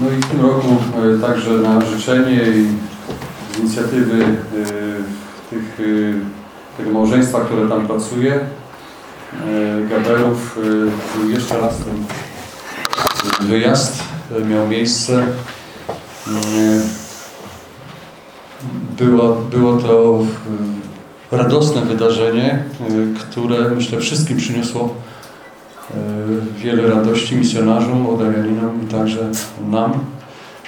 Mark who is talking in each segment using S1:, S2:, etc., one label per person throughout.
S1: No i w tym roku e, także na życzenie i z inicjatywy e, tych, e, tego małżeństwa, które tam pracuje, Gaberów, jeszcze raz ten wyjazd miał miejsce. Było, było to radosne wydarzenie, które myślę wszystkim przyniosło wiele radości misjonarzom, Odarianinom i także nam.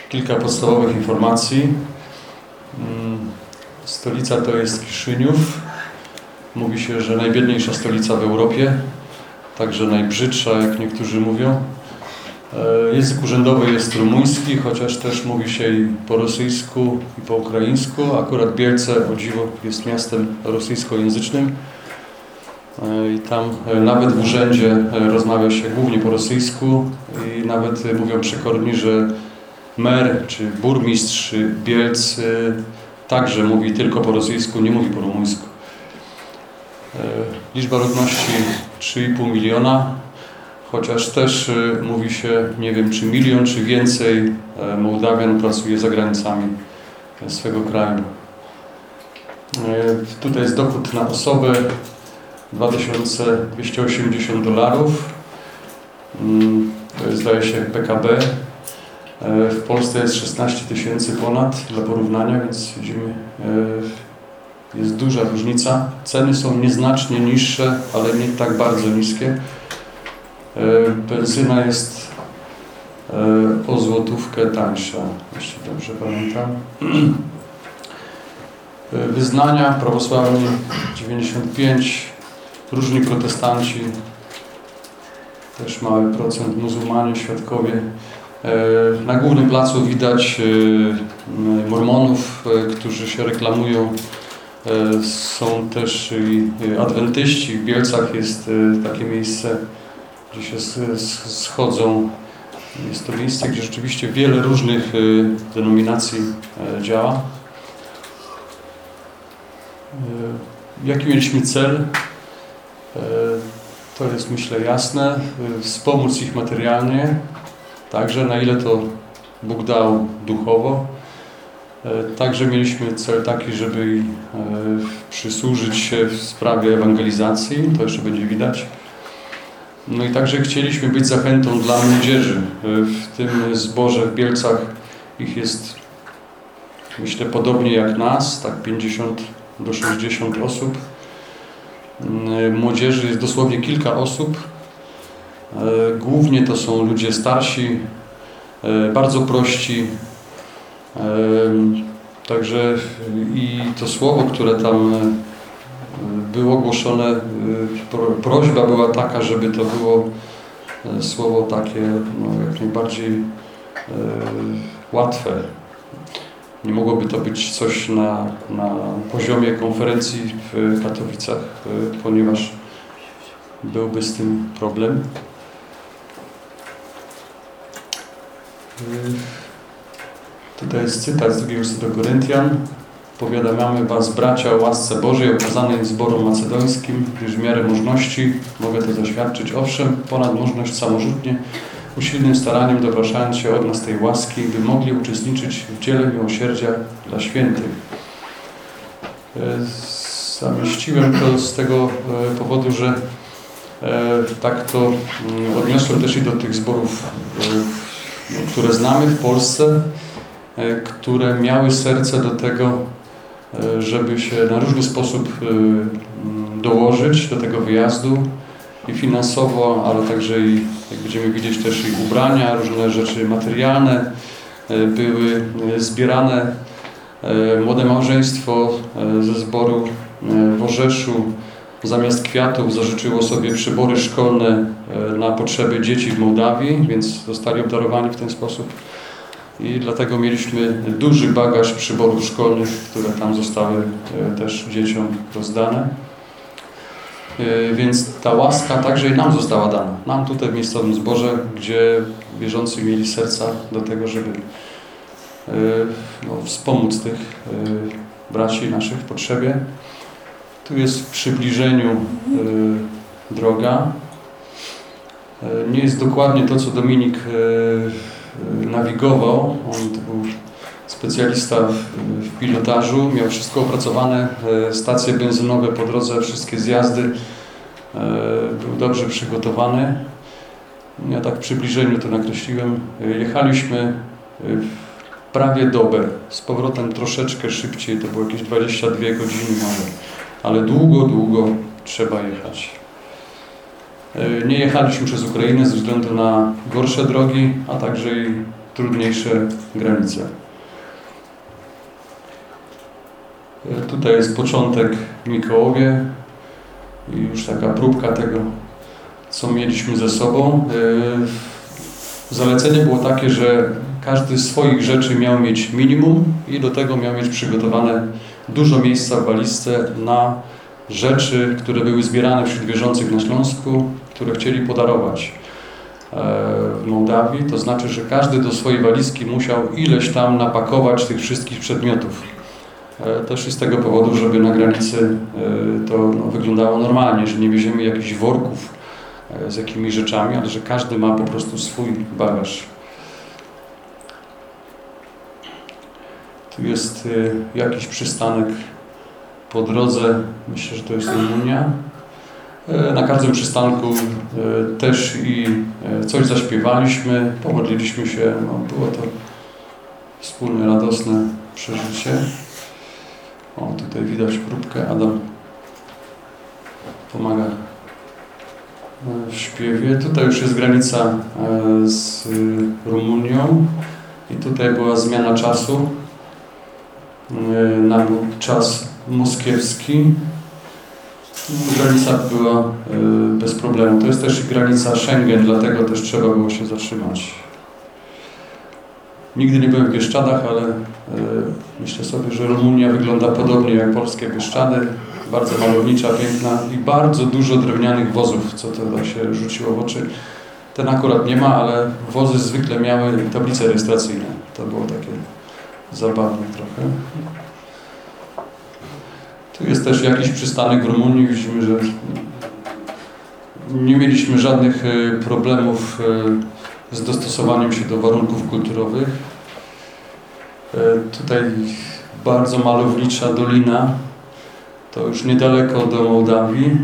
S1: Kilka podstawowych informacji. Mm, Stolica to jest Kiszyniów. Mówi się, że najbiedniejsza stolica w Europie, także najbrzydsza, jak niektórzy mówią. E, Język urzędowy jest rumuński, chociaż też mówi się i po rosyjsku, i po ukraińsku. Akurat Bielce, o dziwo, jest miastem rosyjskojęzycznym. E, I tam e, nawet w urzędzie e, rozmawia się głównie po rosyjsku i nawet mówią przekorni, że mer czy burmistrz Bielc także mówi tylko po rosyjsku, nie mówi po rumuńsku. Liczba ludności 3,5 miliona, chociaż też mówi się, nie wiem czy milion, czy więcej Mołdawian pracuje za granicami swego kraju. Tutaj jest dochód na osobę 2280 dolarów. Mm, To jest zdaje się PKB. E, W Polsce jest 16 tysięcy ponad dla porównania, więc widzimy, e, jest duża różnica. Ceny są nieznacznie niższe, ale nie tak bardzo niskie. E, Benzyna jest o złotówkę tańsza, jeśli dobrze pamiętam. Wyznania prawosławni 95, różni protestanci, też mały procent muzułmanie, świadkowie. E, Na głównym placu widać e, mormonów, e, którzy się reklamują. Są też adwentyści. W Bielcach jest takie miejsce, gdzie się schodzą. Jest to miejsce, gdzie rzeczywiście wiele różnych denominacji działa. Jaki mieliśmy cel? E, To jest myślę jasne. E, Wspomóc ich materialnie, także na ile to Bóg dał duchowo. E, Także mieliśmy cel taki, żeby przysłużyć się w sprawie ewangelizacji, to jeszcze będzie widać. No i także chcieliśmy być zachętą dla młodzieży. W tym zborze w Bielcach ich jest myślę podobnie jak nas, tak 50 do 60 osób. Mm, Młodzieży jest dosłownie kilka osób. E, Głównie to są ludzie starsi, e, bardzo prości. Także i to słowo, które tam było głoszone, pro- prośba była taka, żeby to było słowo takie no, jak najbardziej łatwe. Nie mogłoby to być coś na, na poziomie konferencji w Katowicach, e, ponieważ byłby z tym problem. E, Tutaj jest cytat z drugiego listu do Koryntian. Powiadamiamy Was, bracia, o łasce Bożej okazanej zborom macedońskim, gdyż w miarę możności mogę to zaświadczyć. Owszem, ponad możność samorzutnie, usilnym staraniem dopraszając się od nas tej łaski, by mogli uczestniczyć w dziele miłosierdzia dla świętych. E, Zamieściłem to z tego e, powodu, że e, tak to mm, odniosłem też i do tych zborów, które znamy w Polsce, które miały serce do tego, żeby się na różny sposób mm, dołożyć do tego wyjazdu i finansowo, ale także i, jak będziemy widzieć, też i ubrania, różne rzeczy materialne e, były e, zbierane. E, Młode małżeństwo ze zboru w Orzeszu zamiast kwiatów zażyczyło sobie przybory szkolne na potrzeby dzieci w Mołdawii, więc zostali obdarowani w ten sposób. I dlatego mieliśmy duży bagaż przyborów szkolnych, które tam zostały też dzieciom rozdane. E, Więc ta łaska także i nam została dana. Nam tutaj w miejscowym zborze, gdzie wierzący mieli serca do tego, żeby e, no, wspomóc tych e, braci naszych w potrzebie. Tu jest w przybliżeniu droga. Nie jest dokładnie to, co Dominik nawigował. On to był specjalista w, pilotażu, miał wszystko opracowane, e, stacje benzynowe po drodze, wszystkie zjazdy. E, był dobrze przygotowany. Ja tak w przybliżeniu to nakreśliłem. E, Jechaliśmy prawie dobę, z powrotem troszeczkę szybciej, to było jakieś 22 godziny może, ale długo, długo trzeba jechać. Nie jechaliśmy przez Ukrainę ze względu na gorsze drogi, a także i trudniejsze granice. E, Tutaj jest początek Mikołowie i już taka próbka tego, co mieliśmy ze sobą. E, Zalecenie było takie, że każdy z swoich rzeczy miał mieć minimum i do tego miał mieć przygotowane dużo miejsca w walizce na rzeczy, które były zbierane wśród wierzących na Śląsku, które chcieli podarować e, w Mołdawii. To znaczy, że każdy do swojej walizki musiał ileś tam napakować tych wszystkich przedmiotów. E, Też i z tego powodu, żeby na granicy e, to no, wyglądało normalnie, że nie wieziemy jakichś worków e, z jakimiś rzeczami, ale że każdy ma po prostu swój bagaż. Tu jest jakiś przystanek po drodze, myślę, że to jest Rumunia. Na każdym przystanku też i coś zaśpiewaliśmy, pomodliliśmy się, no, było to wspólne, radosne przeżycie. O, tutaj widać próbkę, Adam pomaga e, w śpiewie. Tutaj już jest granica e, z Rumunią i tutaj była zmiana czasu e, na czas moskiewski. Granica była bez problemu. To jest też granica Schengen, dlatego też trzeba było się zatrzymać. Nigdy nie byłem w Bieszczadach, ale e, myślę sobie, że Rumunia wygląda podobnie jak polskie Bieszczady. Bardzo malownicza, piękna i bardzo dużo drewnianych wozów, co to tak się rzuciło w oczy. Ten akurat nie ma, ale wozy zwykle miały tablice rejestracyjne. To było takie zabawne trochę. Tu jest też jakiś przystanek w Rumunii. Widzimy, że nie mieliśmy żadnych e, problemów e, z dostosowaniem się do warunków kulturowych. E, Tutaj bardzo malownicza dolina. To już niedaleko do Mołdawii.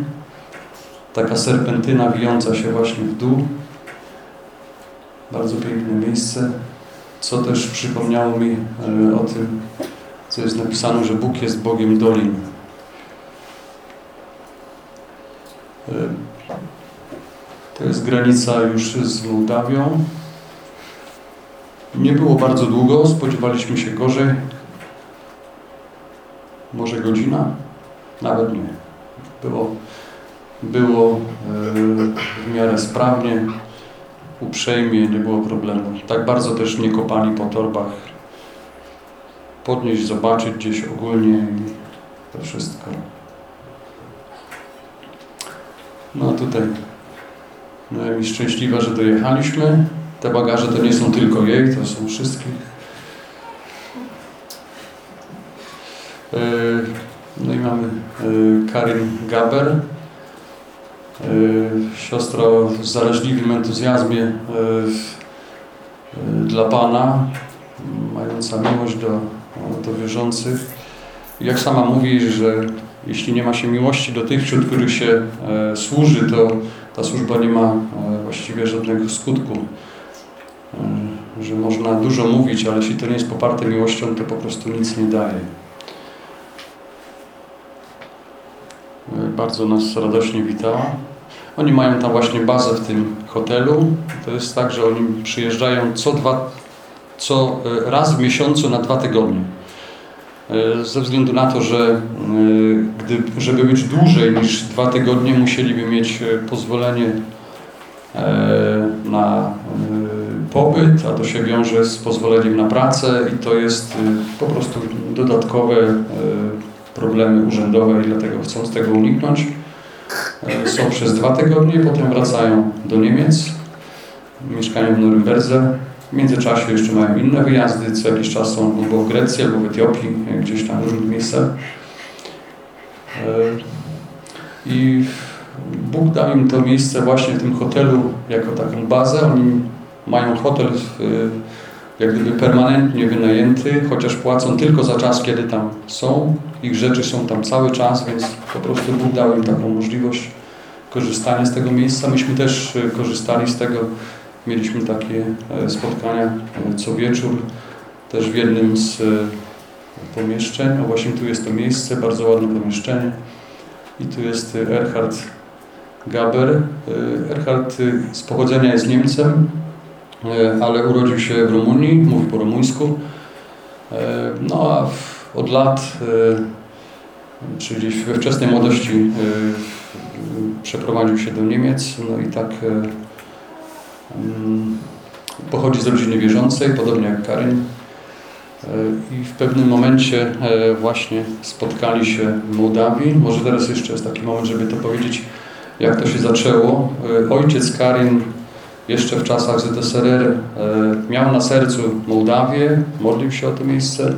S1: Taka serpentyna wijąca się właśnie w dół. Bardzo piękne miejsce, co też przypomniało mi e, o tym, co jest napisane, że Bóg jest Bogiem dolin. To jest granica już z Mołdawią. Nie było bardzo długo, spodziewaliśmy się gorzej. Może godzina? Nawet nie. Było, było e, w miarę sprawnie, uprzejmie, nie było problemu. Tak bardzo też nie kopali po torbach. Podnieść, zobaczyć gdzieś ogólnie to wszystko. No tutaj Noemi szczęśliwa, że dojechaliśmy. Te bagaże to nie są tylko jej, to są wszystkich. E, No i mamy e, Karin Gaber, e, siostra o zaraźliwym entuzjazmie dla Pana, mająca miłość do, do wierzących. Jak sama mówi, że jeśli nie ma się miłości do tych, wśród których się służy, to ta służba nie ma e, właściwie żadnego skutku. E, że można dużo mówić, ale jeśli to nie jest poparte miłością, to po prostu nic nie daje. E, Bardzo nas radośnie witała. Oni mają tam właśnie bazę w tym hotelu. To jest tak, że oni przyjeżdżają co dwa, co raz w miesiącu na dwa tygodnie. E, Ze względu na to, że e, gdy, żeby być dłużej niż dwa tygodnie, musieliby mieć e, pozwolenie na pobyt, a to się wiąże z pozwoleniem na pracę i to jest po prostu dodatkowe problemy urzędowe i dlatego chcą z tego uniknąć. Są przez dwa tygodnie, potem wracają do Niemiec, mieszkają w Norymberdze. W międzyczasie jeszcze mają inne wyjazdy, co jakiś czas są albo w Grecji, albo w Etiopii, gdzieś tam w różnych miejscach. E, I Bóg dał im to miejsce właśnie w tym hotelu jako taką bazę. Oni mają hotel y, jak gdyby permanentnie wynajęty, chociaż płacą tylko za czas, kiedy tam są. Ich rzeczy są tam cały czas, więc po prostu Bóg dał im taką możliwość korzystania z tego miejsca. Myśmy też korzystali z tego. Mieliśmy takie e, spotkania e, co wieczór, też w jednym z e, pomieszczeń. No właśnie tu jest to miejsce, bardzo ładne pomieszczenie. I tu jest Erhard Gaber. Erhard z pochodzenia jest Niemcem, ale urodził się w Rumunii, mówi po rumuńsku. No a od lat, czy gdzieś we wczesnej młodości przeprowadził się do Niemiec, no i tak pochodzi z rodziny wierzącej, podobnie jak Karyn. E, I w pewnym momencie e, właśnie spotkali się w Mołdawii. Może teraz jeszcze jest taki moment, żeby to powiedzieć, jak to się zaczęło. E, ojciec Karyn jeszcze w czasach ZSRR miał na sercu Mołdawię, modlił się o to miejsce.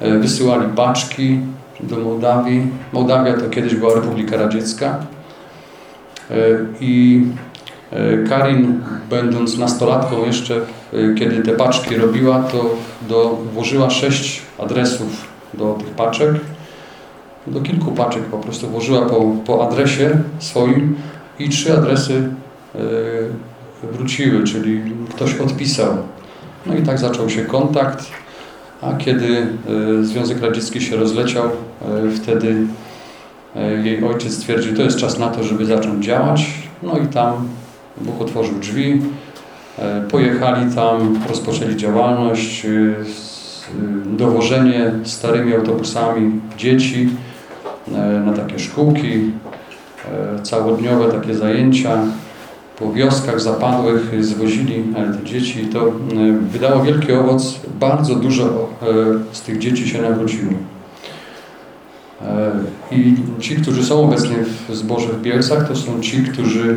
S1: Wysyłali paczki do Mołdawii. Mołdawia to kiedyś była Republika Radziecka. I Karin, będąc nastolatką jeszcze, e, kiedy te paczki robiła, to do, włożyła sześć adresów do tych paczek. Do kilku paczek po prostu włożyła po, po adresie swoim i trzy adresy e, wróciły, czyli ktoś odpisał. No i tak zaczął się kontakt, a kiedy Związek Radziecki się rozleciał, wtedy jej ojciec stwierdził, to jest czas na to, żeby zacząć działać. No i tam Bóg otworzył drzwi, e, pojechali tam, rozpoczęli działalność, e, e, dowożenie starymi autobusami dzieci na takie szkółki, całodniowe takie zajęcia. Po wioskach zapadłych zwozili te dzieci i to wydało wielki owoc. Bardzo dużo z tych dzieci się nawróciło. E, I ci, którzy są obecnie w zborze w Bielsach, to są ci, którzy e,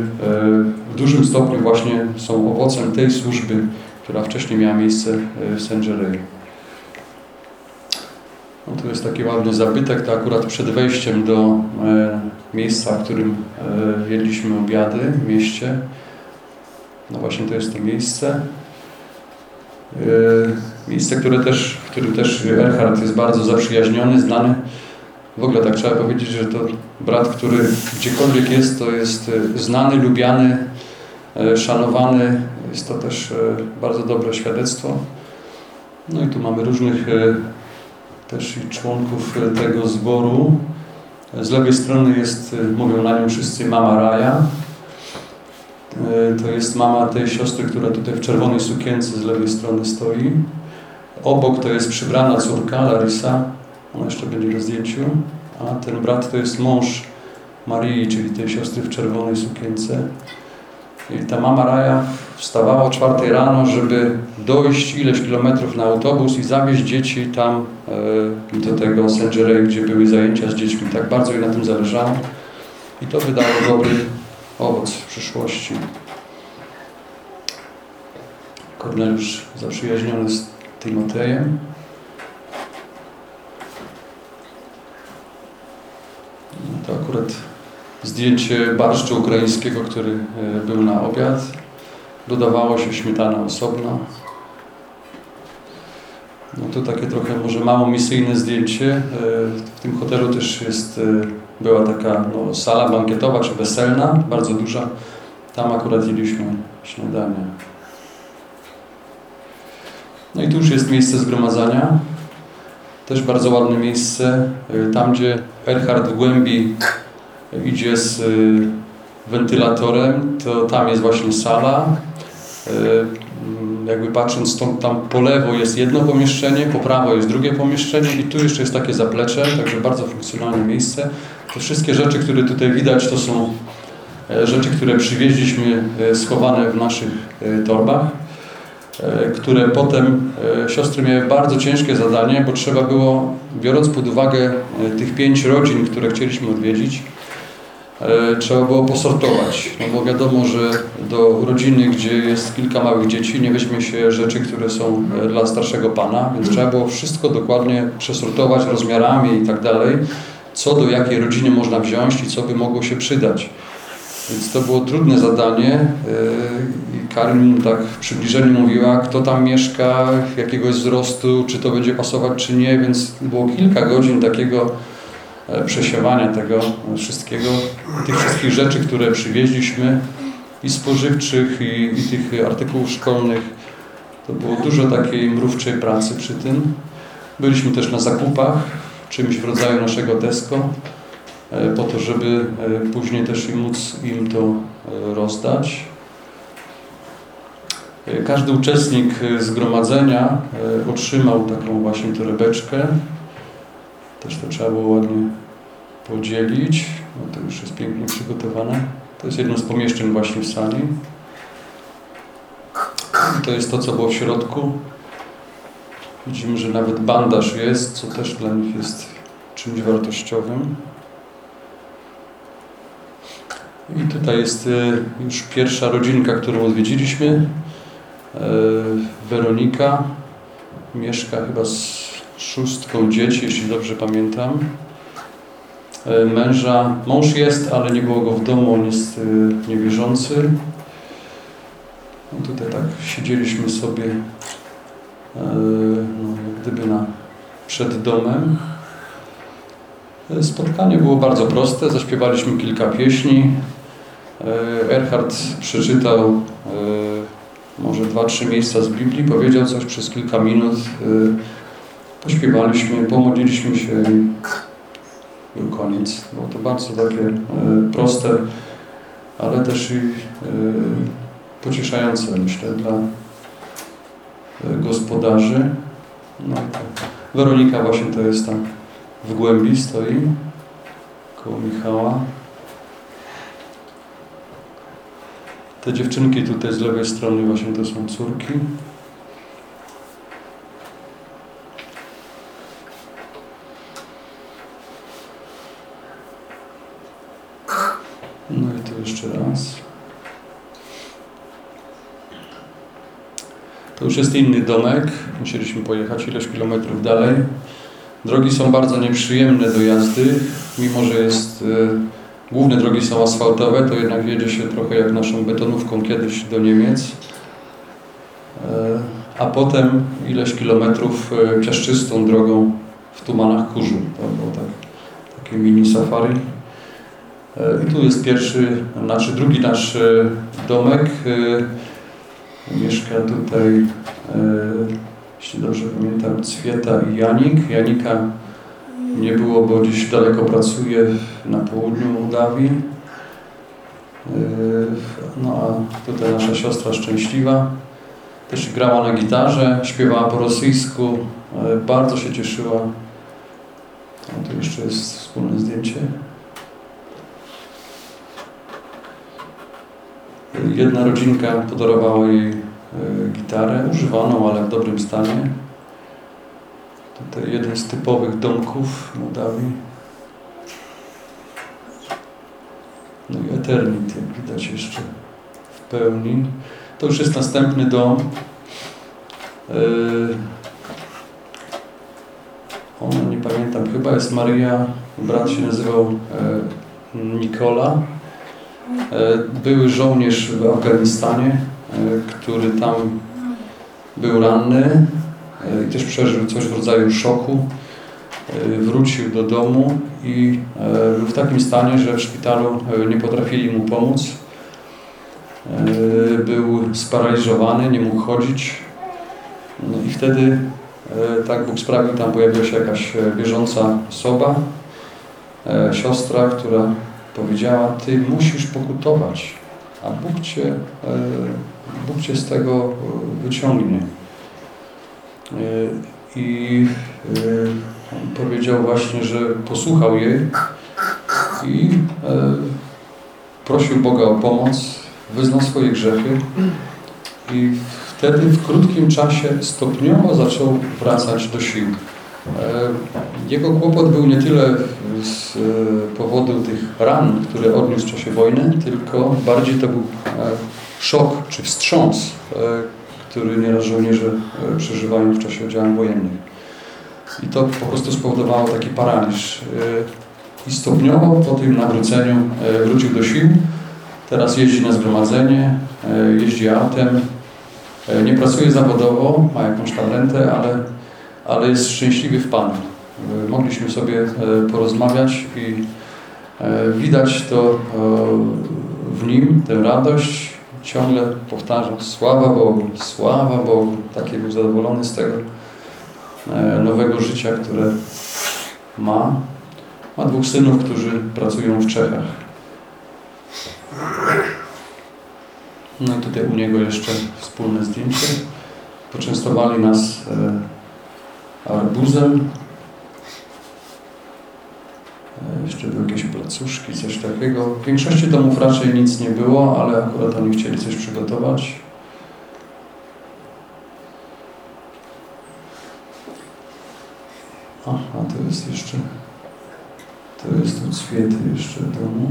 S1: w dużym stopniu właśnie są owocem tej służby, która wcześniej miała miejsce e, w Saint-Gerey. No, tu jest taki ładny zabytek, to akurat przed wejściem do miejsca, w którym jedliśmy obiady w mieście. No właśnie to jest to miejsce. Miejsce, które też, w którym też Erhard jest bardzo zaprzyjaźniony, znany w ogóle tak trzeba powiedzieć, że to brat, który gdziekolwiek jest, to jest e, znany, lubiany, e, szanowany. Jest to też e, bardzo dobre świadectwo. No i tu mamy różnych też i członków tego zboru. Z lewej strony jest, mówią na nią wszyscy, mama Raja. To jest mama tej siostry, która tutaj w czerwonej sukience z lewej strony stoi. Obok to jest przybrana córka Larisa, ona jeszcze będzie na zdjęciu. A ten brat to jest mąż Marii, czyli tej siostry w czerwonej sukience. I ta mama Raja wstawała o czwartej rano, żeby dojść ileś kilometrów na autobus i zawieźć dzieci tam e, do tego saint gdzie były zajęcia z dziećmi. Tak bardzo jej na tym zależało. I to wydało dobry owoc w przyszłości. Korneliusz zaprzyjaźniony z Timotejem. To akurat zdjęcie barszczu ukraińskiego, który e, był na obiad. Dodawało się śmietana osobno. No to takie trochę może mało misyjne zdjęcie. E, w tym hotelu też jest, e, była taka no, sala bankietowa czy weselna, bardzo duża. Tam akurat jedliśmy śniadanie. No i tu już jest miejsce zgromadzania. Też bardzo ładne miejsce. Tam, gdzie Erhard w głębi idzie z y, wentylatorem, to tam jest właśnie sala. Y, jakby patrząc stąd, tam po lewo jest jedno pomieszczenie, po prawo jest drugie pomieszczenie i tu jeszcze jest takie zaplecze, także bardzo funkcjonalne miejsce. Te wszystkie rzeczy, które tutaj widać, to są e, rzeczy, które przywieźliśmy e, schowane w naszych e, torbach. Które potem siostry miały bardzo ciężkie zadanie, bo trzeba było, biorąc pod uwagę tych pięć rodzin, które chcieliśmy odwiedzić, trzeba było posortować. No bo wiadomo, że do rodziny, gdzie jest kilka małych dzieci, nie weźmie się rzeczy, które są dla starszego pana, więc trzeba było wszystko dokładnie przesortować rozmiarami i tak dalej, co do jakiej rodziny można wziąć i co by mogło się przydać. Więc to było trudne zadanie e, i Karin tak w przybliżeniu mówiła, kto tam mieszka, jakiegoś wzrostu, czy to będzie pasować, czy nie, więc było kilka godzin takiego e, przesiewania tego wszystkiego, tych wszystkich rzeczy, które przywieźliśmy i spożywczych, i, i tych artykułów szkolnych. To było dużo takiej mrówczej pracy przy tym. Byliśmy też na zakupach, czymś w rodzaju naszego desko. E, po to, żeby e, później też im móc im to e, rozdać. Każdy uczestnik zgromadzenia otrzymał taką właśnie torebeczkę. Też to trzeba było ładnie podzielić. No to już jest pięknie przygotowane. To jest jedno z pomieszczeń właśnie w sali. I to jest to, co było w środku. Widzimy, że nawet bandaż jest, co też dla nich jest czymś wartościowym. I tutaj jest e, już pierwsza rodzinka, którą odwiedziliśmy. E, Weronika mieszka chyba z szóstką dzieci, jeśli dobrze pamiętam. E, męża, mąż jest, ale nie było go w domu, on jest niewierzący. No tutaj tak siedzieliśmy sobie no, jak gdyby na, przed domem. Spotkanie było bardzo proste, zaśpiewaliśmy kilka pieśni. E, Erhard przeczytał e, może dwa, trzy miejsca z Biblii, powiedział coś przez kilka minut, e, pośpiewaliśmy, pomodliliśmy się i był koniec. Było to bardzo takie proste, ale też i pocieszające, myślę, dla gospodarzy. No Weronika właśnie to jest tam w głębi stoi, koło Michała. Te dziewczynki tutaj z lewej strony właśnie to są córki. No i to jeszcze raz. To już jest inny domek. Musieliśmy pojechać ileś kilometrów dalej. Drogi są bardzo nieprzyjemne do jazdy, mimo że jest y, Główne drogi są asfaltowe, to jednak jedzie się trochę jak naszą betonówką kiedyś do Niemiec. E, a potem ileś kilometrów e, piaszczystą drogą w tumanach kurzu. To było tak, takie mini safari. E, I tu jest pierwszy, znaczy drugi nasz domek. Mieszka tutaj, jeśli dobrze pamiętam, Cwieta i Janik. Janika nie było, bo gdzieś daleko pracuje na południu Mołdawii. Yy, no a tutaj nasza siostra szczęśliwa. Też grała na gitarze, śpiewała po rosyjsku. Bardzo się cieszyła. No, tu jeszcze jest wspólne zdjęcie. Jedna rodzinka podarowała jej gitarę, używaną, ale w dobrym stanie. Tutaj jeden z typowych domków Mołdawii. No i Eternity, jak widać jeszcze w pełni. To już jest następny dom. Yy, ona, nie pamiętam, chyba jest Maria, brat się nazywał e, Nikola. E, były żołnierz w Afganistanie, e, który tam był ranny E, i też przeżył coś w rodzaju szoku. E, wrócił do domu i e, był w takim stanie, że w szpitalu nie potrafili mu pomóc. Był sparaliżowany, nie mógł chodzić. No i wtedy tak Bóg sprawił, tam pojawiła się jakaś wierząca osoba, siostra, która powiedziała, Ty musisz pokutować, a Bóg Cię, Bóg cię z tego wyciągnie. E, i e, powiedział właśnie, że posłuchał jej i e, prosił Boga o pomoc, wyznał swoje grzechy i wtedy w krótkim czasie stopniowo zaczął wracać do sił. Jego kłopot był nie tyle z powodu tych ran, które odniósł w czasie wojny, tylko bardziej to był szok czy wstrząs, który nieraz żołnierze e, przeżywają w czasie działań wojennych. I to po prostu spowodowało taki paraliż. E, I stopniowo po tym nawróceniu e, wrócił do sił. Teraz jeździ na zgromadzenie, e, jeździ autem, e, nie pracuje zawodowo, ma jakąś talentę, ale, ale jest szczęśliwy w Panu. E, Mogliśmy sobie e, porozmawiać i e, widać to e, w nim, tę radość. Ciągle powtarza sława Bogu, sława Bogu. Taki był zadowolony z tego e, nowego życia, które ma. Ma dwóch synów, którzy pracują w Czechach. No i tutaj u niego jeszcze wspólne zdjęcie. Poczęstowali nas e, arbuzem. E, jeszcze były jakieś placuszki, coś takiego. W większości domów raczej nic nie było, ale akurat oni chcieli coś przygotować. Aha, to jest jeszcze to jest tu cwiety jeszcze domu.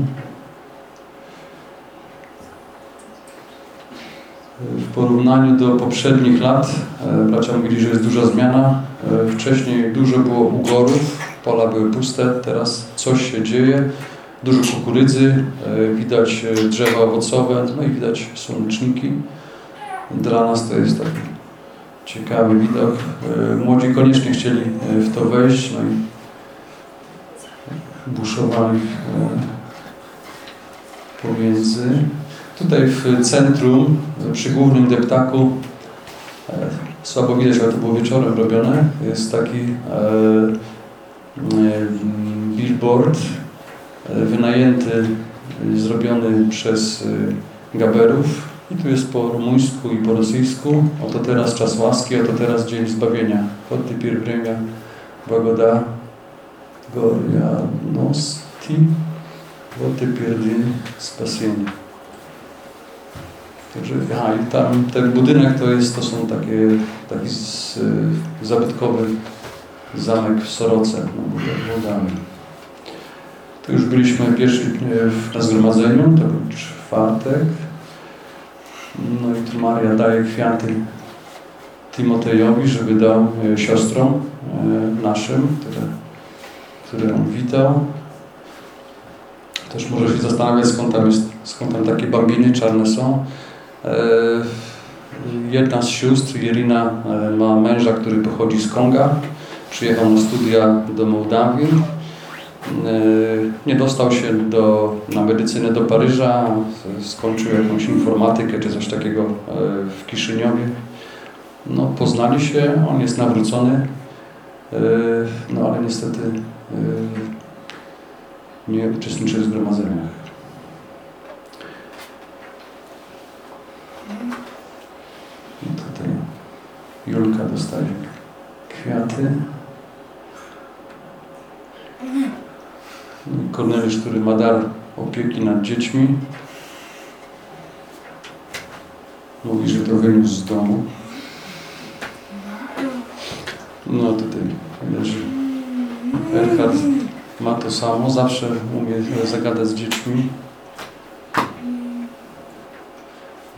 S1: W porównaniu do poprzednich lat, e, bracia mówili, że jest duża zmiana. E, Wcześniej dużo było ugorów, pola były puste, teraz coś się dzieje. Dużo kukurydzy, e, widać e, drzewa owocowe, no i widać słoneczniki. Dla nas to jest taki ciekawy widok. E, Młodzi koniecznie chcieli w to wejść, no i buszowali pomiędzy. Tutaj w centrum, przy głównym deptaku, słabo widać, ale to było wieczorem robione, jest taki E, billboard e, wynajęty, e, zrobiony przez Gaberów. I tu jest po rumuńsku i po rosyjsku. Oto teraz czas łaski, oto teraz dzień zbawienia. Chodź pielgrzymia, Bogoda, Gorianosti, Woty pierdy spasienie. Także, aha, i tam ten budynek to jest, to są takie, taki z, zabytkowy zamek w Soroce nad Włodami. Tu już byliśmy pierwszy na zgromadzeniu, to był czwartek. No i tu Maria daje kwiaty Timotejowi, żeby dał y, siostrom y, naszym, które które on witał. Też może się zastanawiać, skąd tam, jest, skąd tam takie bambiny czarne są. E, jedna z sióstr, e, ma męża, który pochodzi z Konga. Przyjechał na studia do Mołdawii. E, nie dostał się do, na medycynę do Paryża. Skończył jakąś informatykę czy coś takiego e, w Kiszyniowie. No, poznali się, on jest nawrócony. E, No ale niestety nie uczestniczy w zgromadzeniach. I tutaj Julka dostaje kwiaty. No i Korneliusz, który ma dar opieki nad dziećmi. Mówi, że to wyniósł z domu. No tutaj że Erhard ma to samo, zawsze umie zagadać z dziećmi.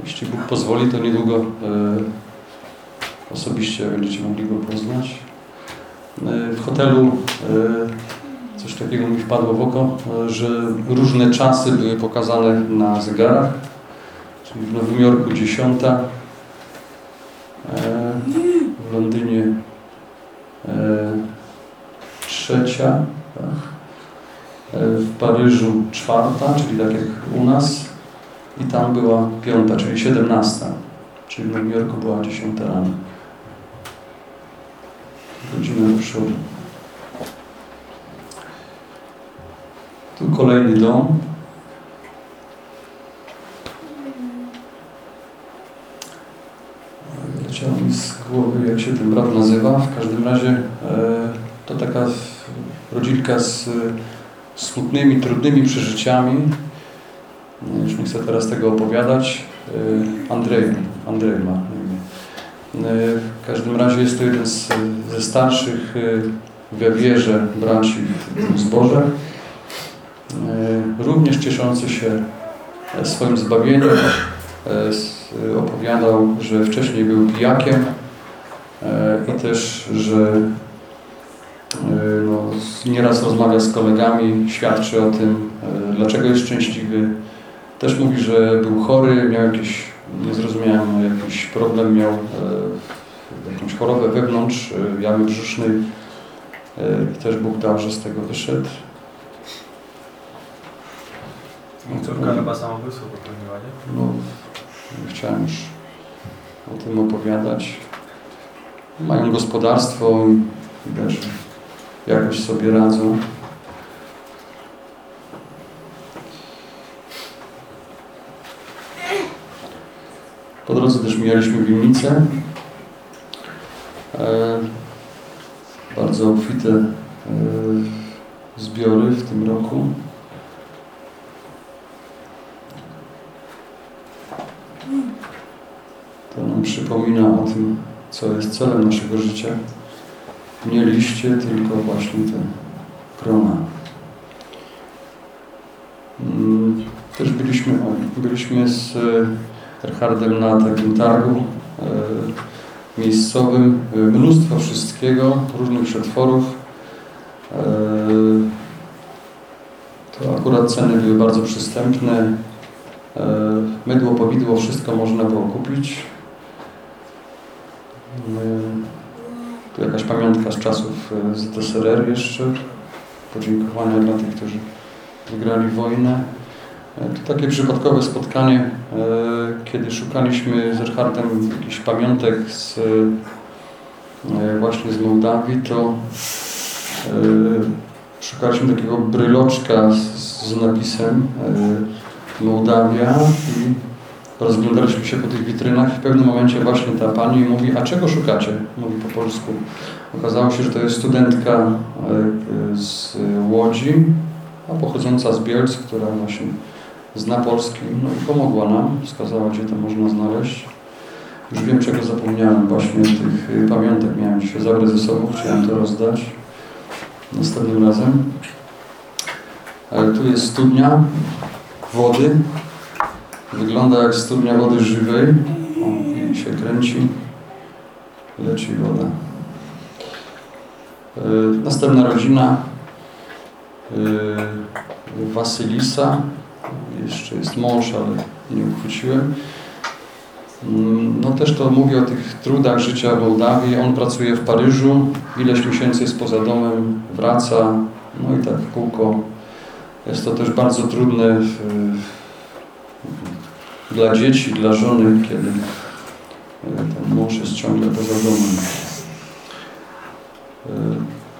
S1: Jeśli Bóg pozwoli, to niedługo e, osobiście będziecie mogli go poznać. E, w hotelu e, coś takiego mi wpadło w oko, e, że różne czasy były pokazane na zegarach. Czyli w Nowym Jorku 10, e, w Londynie e, trzecia, tak? W Paryżu czwarta, czyli tak jak u nas, i tam była piąta, czyli siedemnasta, czyli w Nowym Jorku była dziesiąta rano. Godzinę do przodu. Tu kolejny dom. Leciało mi z głowy, jak się ten brat nazywa. W każdym razie e, to taka rodzinka z smutnymi, trudnymi przeżyciami. No, Już nie chcę teraz tego opowiadać. E, Andrzej, Andrzej ma. E, W każdym razie jest to jeden z, ze starszych we wierze braci w zborze. E, Również cieszący się e, swoim zbawieniem. E, s- Opowiadał, że wcześniej był pijakiem e, i też, że e, no, nieraz rozmawia z kolegami, świadczy o tym, e, dlaczego jest szczęśliwy. Też mówi, że był chory, miał jakieś, nie zrozumiałem, jakiś problem, miał e, jakąś chorobę wewnątrz e, jamy brzusznej. E, też Bóg dał, że z tego wyszedł.
S2: Córka chyba samobójstwo popełniła, nie?
S1: No, nie chciałem już o tym opowiadać. Mają gospodarstwo i też jakoś sobie radzą. Po drodze też mijaliśmy winnicę. E, bardzo obfite e, zbiory w tym roku. To nam przypomina o tym, co jest celem naszego życia. Nie liście, tylko właśnie te grona. Mm, Też byliśmy, byliśmy z e, Erhardem na takim targu e, miejscowym. E, Mnóstwo wszystkiego, różnych przetworów. To akurat ceny były bardzo przystępne. Mydło, powidło, wszystko można było kupić. Tu jakaś pamiątka z czasów e, ZSRR jeszcze. Podziękowania dla tych, którzy wygrali wojnę. E, To takie przypadkowe spotkanie, e, kiedy szukaliśmy z Erhardem jakichś pamiątek z, właśnie z Mołdawii, to szukaliśmy takiego bryloczka z, z napisem Mołdawia i rozglądaliśmy się po tych witrynach w pewnym momencie właśnie ta pani mówi, a czego szukacie? Mówi po polsku. Okazało się, że to jest studentka e, z Łodzi, a pochodząca z Bielc, która właśnie zna polski, no i pomogła nam, wskazała, gdzie to można znaleźć. Już wiem, czego zapomniałem, właśnie tych y, pamiątek miałem dzisiaj zabrać ze sobą, chciałem to rozdać następnym razem. Ale tu jest studnia wody. Wygląda jak studnia wody żywej. O, się kręci. Leci woda. E, Następna rodzina. e, Wasylisa. Jeszcze jest mąż, ale nie uchwyciłem. No też to mówi o tych trudach życia w Mołdawii. On pracuje w Paryżu, ileś miesięcy jest poza domem, wraca, no i tak w kółko. Jest to też bardzo trudne dla dzieci, dla żony, kiedy e, ten mąż jest ciągle poza domem.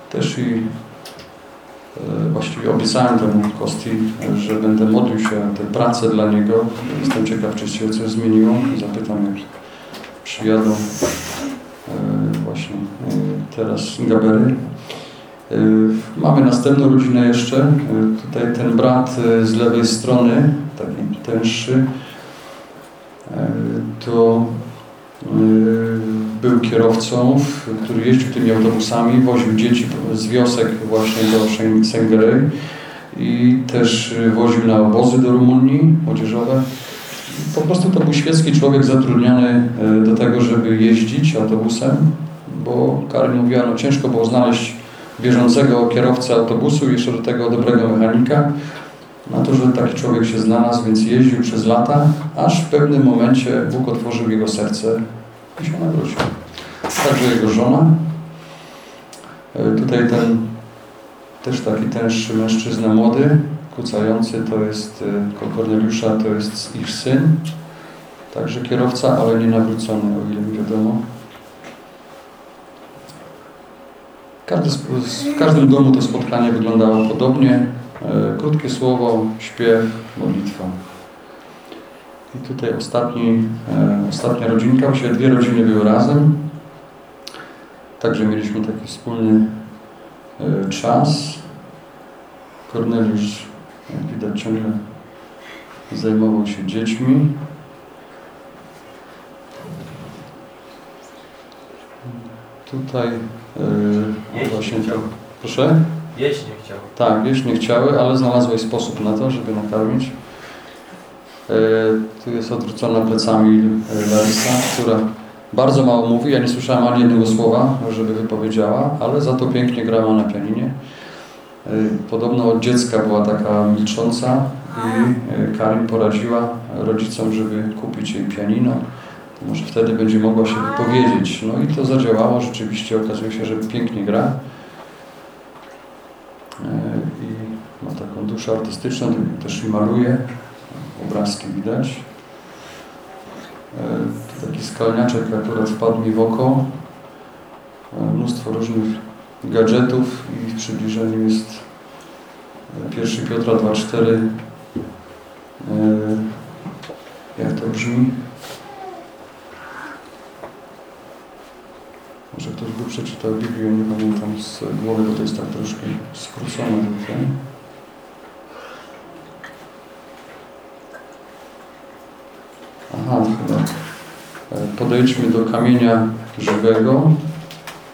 S1: Też i e, właściwie obiecałem temu Kosti, że będę modlił się o tę pracę dla niego. Jestem ciekaw, czy się coś zmieniło. Zapytam, jak przyjadą e, właśnie teraz Gabery. Mamy następną rodzinę jeszcze. Tutaj ten brat z lewej strony, taki tęższy, to e, był kierowcą, który jeździł tymi autobusami, woził dzieci z wiosek właśnie do Sengerej i też e, woził na obozy do Rumunii młodzieżowe. Po prostu to był świecki człowiek zatrudniony e, do tego, żeby jeździć autobusem, bo Karen mówiła, no ciężko było znaleźć bieżącego kierowcę autobusu jeszcze do tego dobrego mechanika. Na to, że taki człowiek się znalazł, więc jeździł przez lata, aż w pewnym momencie Bóg otworzył jego serce i się nawrócił. Także jego żona. E, Tutaj ten też taki tęższy mężczyzna młody, kucający, to jest e, Korneliusza, to jest ich syn. Także kierowca, ale nie nawrócony, o ile mi wiadomo. Każdy, w każdym domu to spotkanie wyglądało podobnie. E, Krótkie słowo, śpiew, modlitwa. I tutaj ostatni, e, ostatnia rodzinka, właściwie dwie rodziny były razem. Także mieliśmy taki wspólny e, czas. Korneliusz, jak widać, ciągle zajmował się dziećmi. Tutaj
S2: Jeść
S1: właśnie. Proszę?
S2: Jeść nie chciał.
S1: Tak, jeść nie chciały, ale znalazłeś sposób na to, żeby nakarmić. E, tu jest odwrócona plecami e, Larisa, która bardzo mało mówi. Ja nie słyszałem ani jednego słowa, żeby wypowiedziała, ale za to pięknie grała na pianinie. E, podobno od dziecka była taka milcząca i Karin poradziła rodzicom, żeby kupić jej pianino. Może wtedy będzie mogła się wypowiedzieć. No i to zadziałało. Rzeczywiście okazuje się, że pięknie gra. E, I duszę artystyczną, też i maluje. Obrazki widać. E, Taki skalniaczek akurat wpadł mi w oko. E, Mnóstwo różnych gadżetów i w przybliżeniu jest e, pierwszy Piotra 2.4. E, Jak to brzmi? Może ktoś by przeczytał Biblię, nie pamiętam z głowy, bo to jest tak troszkę skrócone tutaj. Aha, Podejdźmy do kamienia żywego,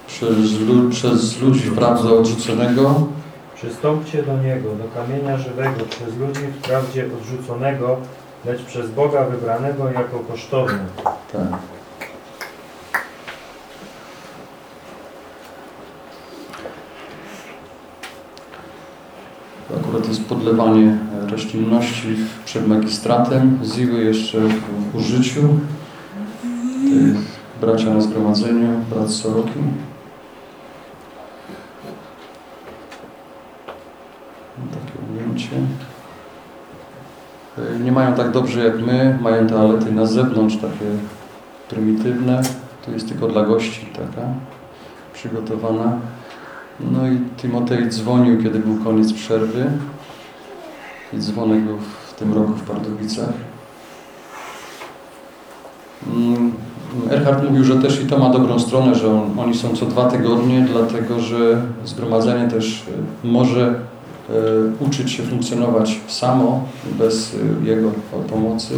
S1: przez, lu- przez ludzi wprawdzie odrzuconego,
S3: Przystąpcie do Niego, do kamienia żywego, przez ludzi wprawdzie odrzuconego, lecz przez Boga wybranego jako kosztowny.
S1: Tak. To jest podlewanie e, roślinności przed magistratem. Ziły jeszcze w użyciu. To bracia na zgromadzeniu, brat Soroki. Takie ujęcie. E, Nie mają tak dobrze jak my, mają toalety na zewnątrz, takie prymitywne. Tu jest tylko dla gości taka przygotowana. No i Timotej dzwonił, kiedy był koniec przerwy. I dzwonek był w tym roku w Pardubicach. Mm, Erhard mówił, że też i to ma dobrą stronę, że on, oni są co dwa tygodnie, dlatego że zgromadzenie też e, może e, uczyć się funkcjonować samo, bez e, jego pomocy.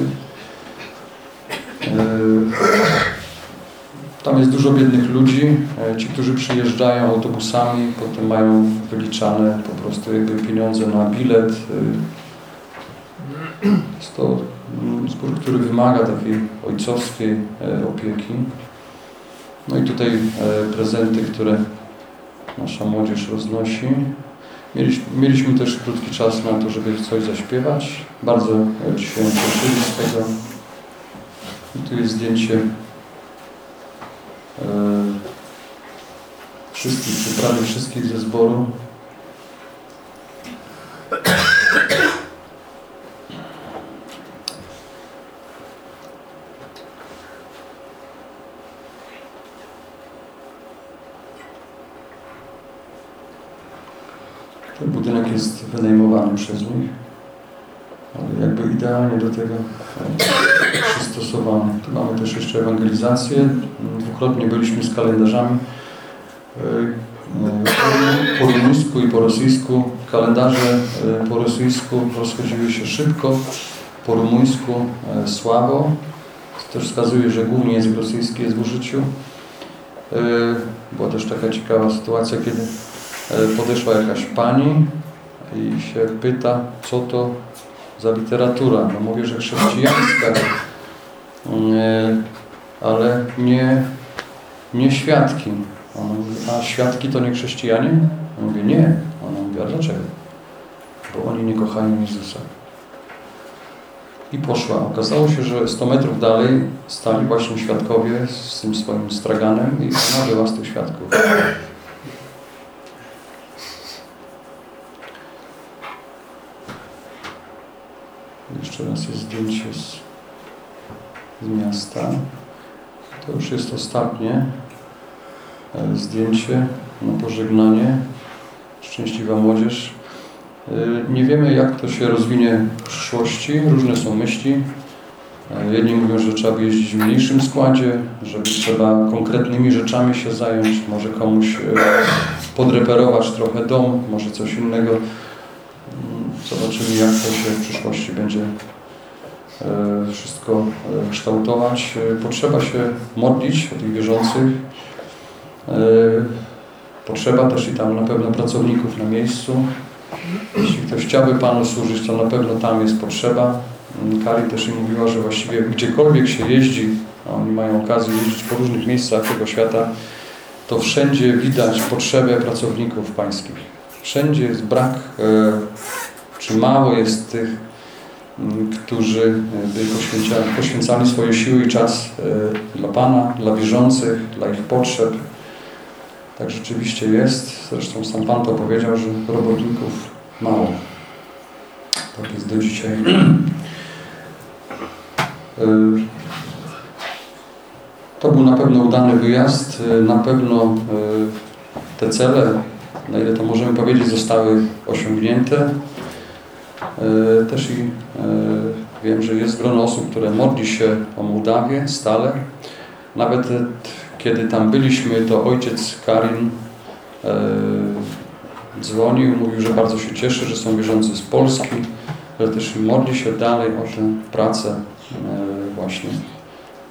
S1: E, Tam jest dużo biednych ludzi. E, Ci, którzy przyjeżdżają autobusami, potem mają wyliczane po prostu jakby pieniądze na bilet. E, Jest to mm, zbór, który wymaga takiej ojcowskiej e, opieki. No i tutaj e, prezenty, które nasza młodzież roznosi. Mieliśmy, też krótki czas na to, żeby coś zaśpiewać. Bardzo się cieszyli z tego. I tu jest zdjęcie wszystkich, czy prawie wszystkich ze zboru. Ten budynek jest wynajmowany przez nich, jakby idealnie do tego e, przystosowany. Tu mamy też jeszcze ewangelizację. Dwukrotnie byliśmy z kalendarzami e, e, po rumuńsku i po rosyjsku. Kalendarze e, po rosyjsku rozchodziły się szybko, po rumuńsku e, słabo. To też wskazuje, że głównie język rosyjski jest w użyciu. E, Była też taka ciekawa sytuacja, kiedy e, podeszła jakaś pani i się pyta, co to za literatura. No mówię, że chrześcijańska, e, ale nie, nie świadki. Ona mówi, a świadki to nie chrześcijanie? Ja mówię, nie. Ona mówi, a dlaczego? Bo oni nie kochają Jezusa. I poszła. Okazało się, że 100 metrów dalej stali właśnie świadkowie z tym swoim straganem i ona była z tych świadków. Jeszcze raz jest zdjęcie z, z miasta. To już jest ostatnie e, zdjęcie na pożegnanie. Szczęśliwa młodzież. E, Nie wiemy, jak to się rozwinie w przyszłości. Różne są myśli. E, Jedni mówią, że trzeba jeździć w mniejszym składzie, że trzeba konkretnymi rzeczami się zająć, może komuś podreperować trochę dom, może coś innego. Zobaczymy, jak to się w przyszłości będzie e, wszystko e, kształtować. E, Potrzeba się modlić o tych wierzących. Potrzeba też i tam na pewno pracowników na miejscu. Jeśli ktoś chciałby Panu służyć, to na pewno tam jest potrzeba. Mm, Kari też im mówiła, że właściwie gdziekolwiek się jeździ, a oni mają okazję jeździć po różnych miejscach tego świata, to wszędzie widać potrzebę pracowników pańskich. Wszędzie jest brak, czy mało jest tych
S4: m, którzy e, byli poświęcia- poświęcali swoje siły i czas e, dla Pana, dla wierzących, dla ich potrzeb. Tak rzeczywiście jest. Zresztą sam Pan to powiedział, że robotników mało. Tak jest do dzisiaj. E, To był na pewno udany wyjazd. Na pewno te cele, na ile to możemy powiedzieć, zostały osiągnięte. E, Też i e, wiem, że jest grono osób, które modli się o Mołdawię stale. Nawet e, kiedy tam byliśmy, to ojciec Karin dzwonił, mówił, że bardzo się cieszy, że są wierzący z Polski, że też modli się dalej o tę pracę właśnie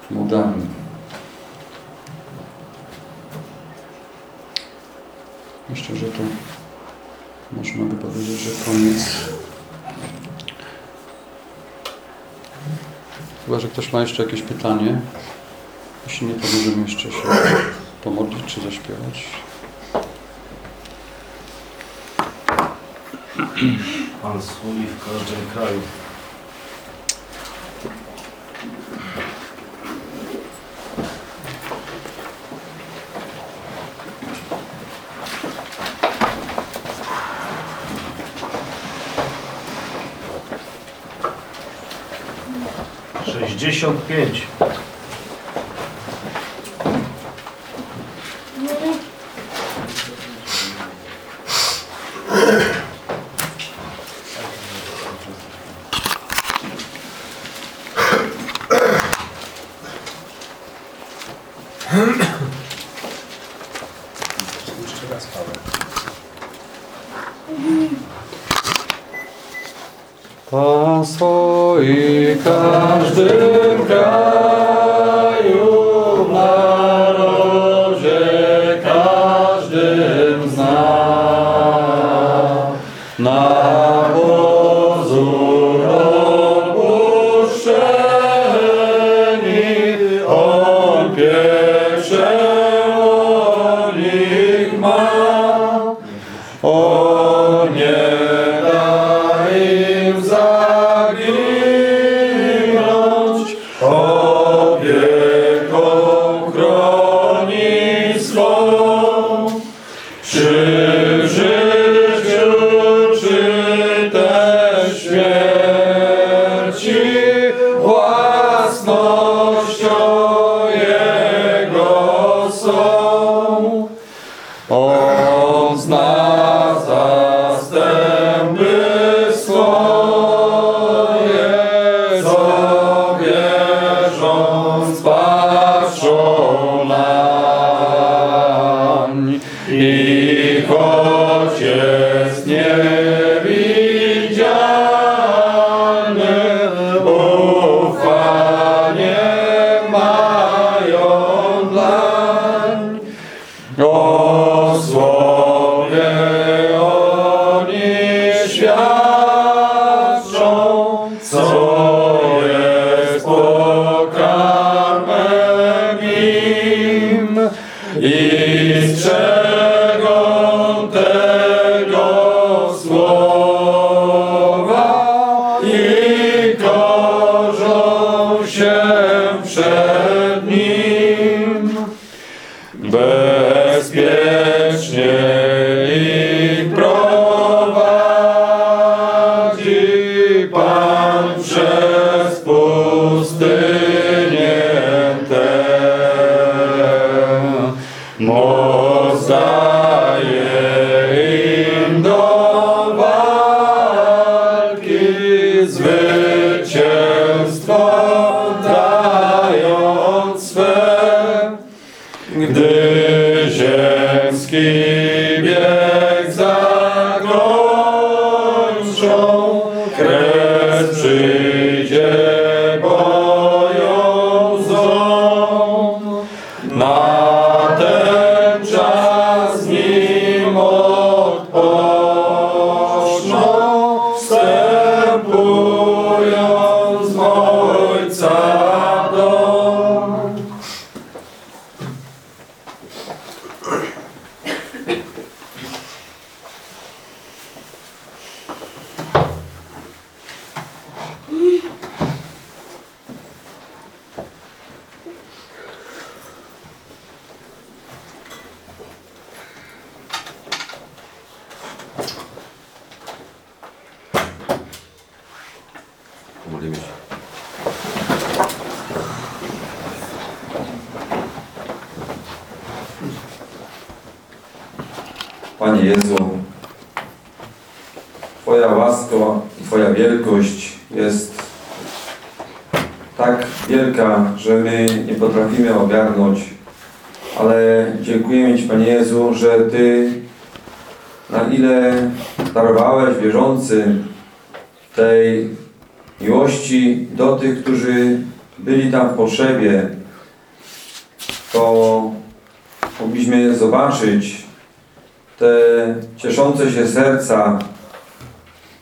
S4: w Mołdawii. Myślę, że to można by powiedzieć, że koniec. Chyba, że ktoś ma jeszcze jakieś pytanie. Jeśli nie, to możemy jeszcze się pomodlić czy zaśpiewać.
S1: Pan sługi w każdym kraju. Sześćdziesiąt pięć.
S5: Tej miłości do tych, którzy byli tam w potrzebie, to mogliśmy zobaczyć te cieszące się serca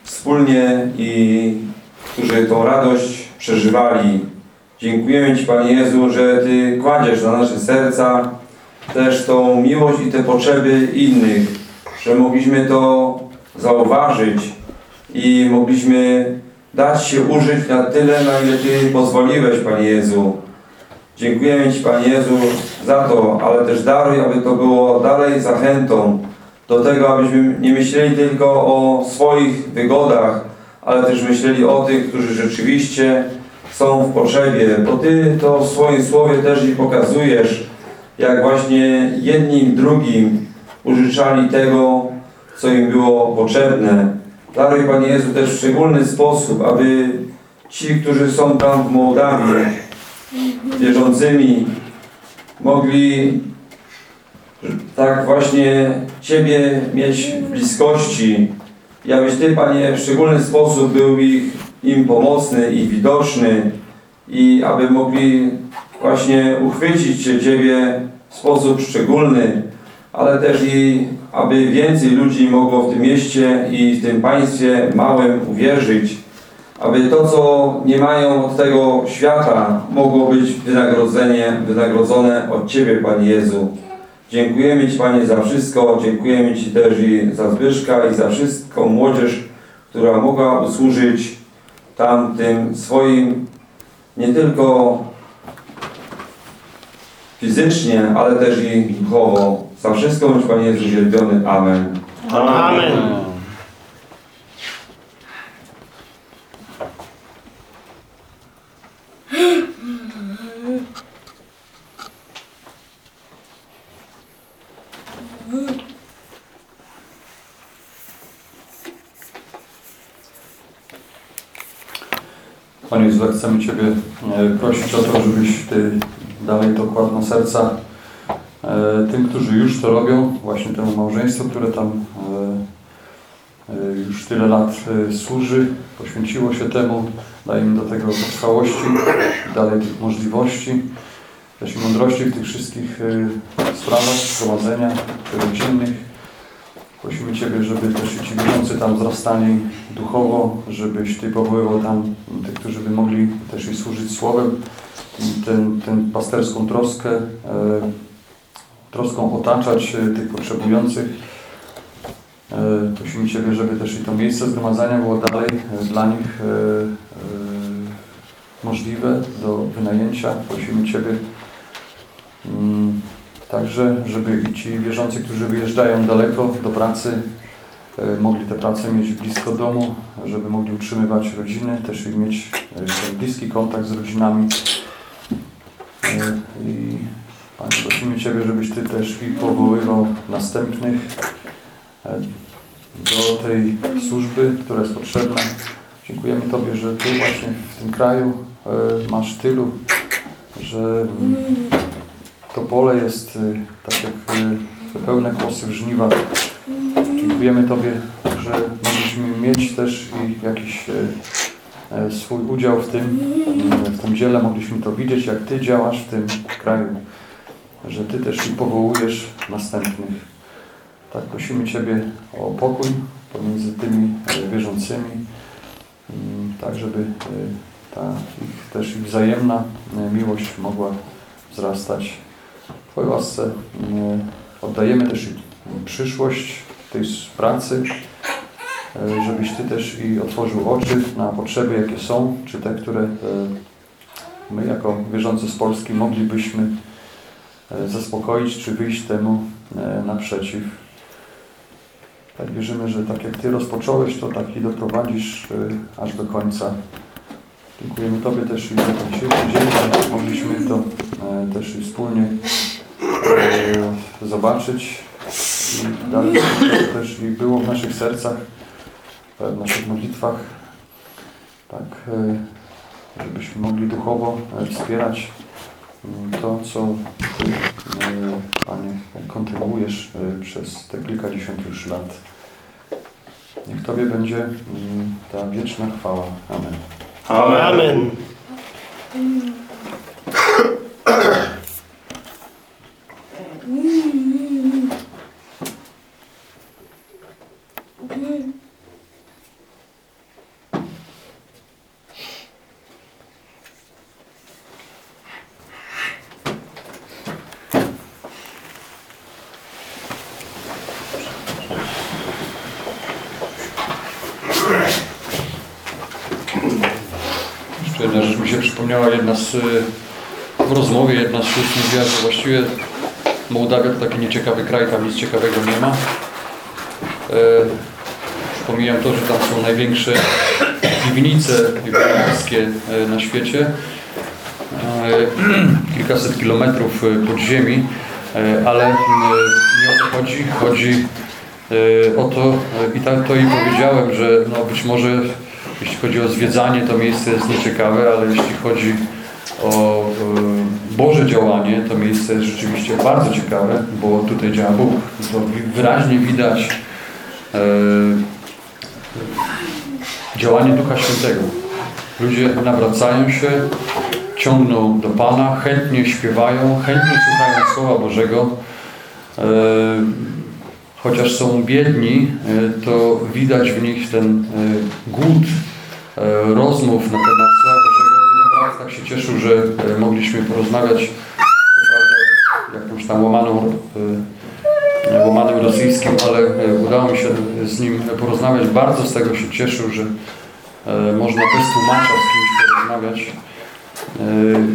S5: wspólnie i którzy tą radość przeżywali. Dziękujemy Ci, Panie Jezu, że Ty kładziesz na nasze serca też tą miłość i te potrzeby innych, że mogliśmy to zauważyć i mogliśmy dać się użyć na tyle, na ile Ty pozwoliłeś, Panie Jezu. Dziękujemy Ci, Panie Jezu, za to, ale też daruj, aby to było dalej zachętą do tego, abyśmy nie myśleli tylko o swoich wygodach, ale też myśleli o tych, którzy rzeczywiście są w potrzebie, bo Ty to w swoim słowie też i pokazujesz, jak właśnie jednim, drugim użyczali tego, co im było potrzebne. Daruj, Panie Jezu, też w szczególny sposób, aby ci, którzy są tam w Mołdawii, wierzącymi, mogli tak właśnie Ciebie mieć w bliskości. I abyś Ty, Panie, w szczególny sposób był ich, im pomocny i widoczny i aby mogli właśnie uchwycić się Ciebie w sposób szczególny, ale też i aby więcej ludzi mogło w tym mieście i w tym państwie małym uwierzyć, aby to, co nie mają od tego świata, mogło być wynagrodzenie, wynagrodzone od Ciebie, Panie Jezu. Dziękujemy Ci, Panie, za wszystko. Dziękujemy Ci też i za Zbyszka i za wszystką młodzież, która mogła usłużyć tam tym swoim nie tylko fizycznie, ale też i duchowo. Za wszystko bądź Panie Jezu wielbiony. Amen.
S4: Amen.
S1: Panie Jezu, chcemy Ciebie e, prosić o to, żebyś Ty dalej na serca tym, którzy już to robią, właśnie temu małżeństwu, które tam e, e, już tyle lat e, służy, poświęciło się temu, daj im do tego trwałości, dalej tych możliwości, też i mądrości w tych wszystkich e, sprawach prowadzenia rodzinnych. Prosimy Ciebie, żeby też ci wierzący tam wzrastali duchowo, żebyś Ty powoływał tam tych, którzy by mogli też i służyć Słowem ten, ten pasterską troskę, e, troską otaczać e, tych potrzebujących. E, prosimy Ciebie, żeby też i to miejsce zgromadzenia było dalej e, dla nich e, e, możliwe do wynajęcia. Prosimy Ciebie mm, Także, żeby i ci wierzący, którzy wyjeżdżają daleko do pracy, e, mogli tę pracę mieć blisko domu, żeby mogli utrzymywać rodziny, też i mieć e, bliski kontakt z rodzinami. E, I Panie, prosimy Ciebie, żebyś Ty też i powoływał następnych e, do tej służby, która jest potrzebna. Dziękujemy Tobie, że Ty właśnie w tym kraju e, masz tylu, że mm, to pole jest y, tak jak pełne kłosy w żniwach. Dziękujemy Tobie, że mogliśmy mieć też i jakiś e, swój udział w tym, w tym dziele. Mogliśmy to widzieć, jak Ty działasz w tym kraju, że Ty też i powołujesz następnych. Tak prosimy Ciebie o pokój pomiędzy tymi e, wierzącymi, mm, tak żeby e, ta ich też i wzajemna e, miłość mogła wzrastać. Twojej łasce mm, oddajemy też przyszłość tej pracy, żebyś Ty też i otworzył oczy na potrzeby, jakie są, czy te, które my jako wierzący z Polski moglibyśmy zaspokoić, czy wyjść temu e, naprzeciw. Tak wierzymy, że tak jak Ty rozpocząłeś, to tak i doprowadzisz e, aż do końca. Dziękujemy Tobie też i za ten dzisiejszy dzień, mogliśmy to e, też i wspólnie e, zobaczyć, i dalej to też i było w naszych sercach, w naszych modlitwach, tak, e, żebyśmy mogli duchowo e, wspierać to, co Ty, e, Panie, kontynuujesz e, przez te kilkadziesiąt już lat. Niech Tobie będzie mm, ta wieczna chwała. Amen.
S4: Amen.
S1: Jeszcze jedna rzecz mi się z, y, w rozmowie jedna z sióstr mówiła, że właściwie Mołdawia to taki nieciekawy kraj, tam nic ciekawego nie ma. E, Pomijam to, że tam są największe piwnice jubileuskie e, na świecie. E, Kilkaset kilometrów pod ziemi, ale nie o to chodzi. Chodzi o to, i tak to im powiedziałem, że no być może jeśli chodzi o zwiedzanie, to miejsce jest nieciekawe, ale jeśli chodzi o e, Boże działanie, to miejsce jest rzeczywiście bardzo ciekawe, bo tutaj działa Bóg. To wyraźnie widać e, działanie Ducha Świętego. Ludzie nawracają się, ciągną do Pana, chętnie śpiewają, chętnie słuchają Słowa Bożego. E, chociaż są biedni, to widać w nich ten głód rozmów na temat Słowa tak się cieszył, że e, mogliśmy porozmawiać jakimś tam łamaną, e, łamanym rosyjskim, ale e, udało mi się z nim porozmawiać. Bardzo z tego się cieszył, że można bez tłumacza z kimś porozmawiać.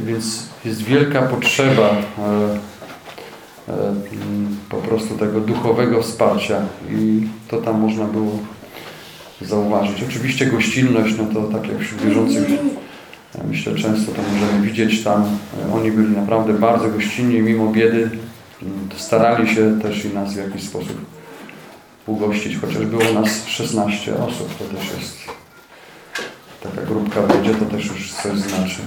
S1: Więc jest wielka potrzeba po prostu tego duchowego wsparcia i to tam można było zauważyć. Oczywiście gościnność, no to tak jak wśród wierzących myślę często to możemy widzieć tam, e, oni byli naprawdę bardzo gościnni mimo biedy. Mm, starali się też i nas w jakiś sposób ugościć, chociaż było nas 16 osób, to też jest taka grupka będzie, to też już coś znaczy.